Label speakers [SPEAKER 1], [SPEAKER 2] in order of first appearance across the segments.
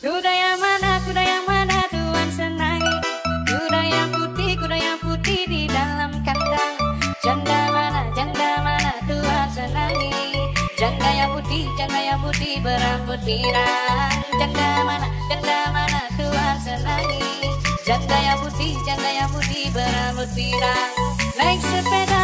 [SPEAKER 1] Kuda yang mana, kuda yang mana Tuhan senangi? Kuda yang putih, kuda yang putih di dalam kandang. Janda mana, janda mana Tuhan senangi? Janda yang putih, janda yang putih berambut pirang. Janda mana, janda mana Tuhan senangi? Janda yang putih, janda yang putih berambut pirang. Naik sepeda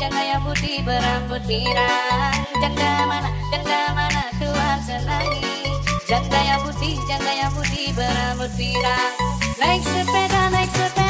[SPEAKER 1] janda yang putih berambut pirang Janda mana, janda mana Tuhan senangi Janda yang putih, janda yang putih berambut pirang Naik sepeda, naik sepeda.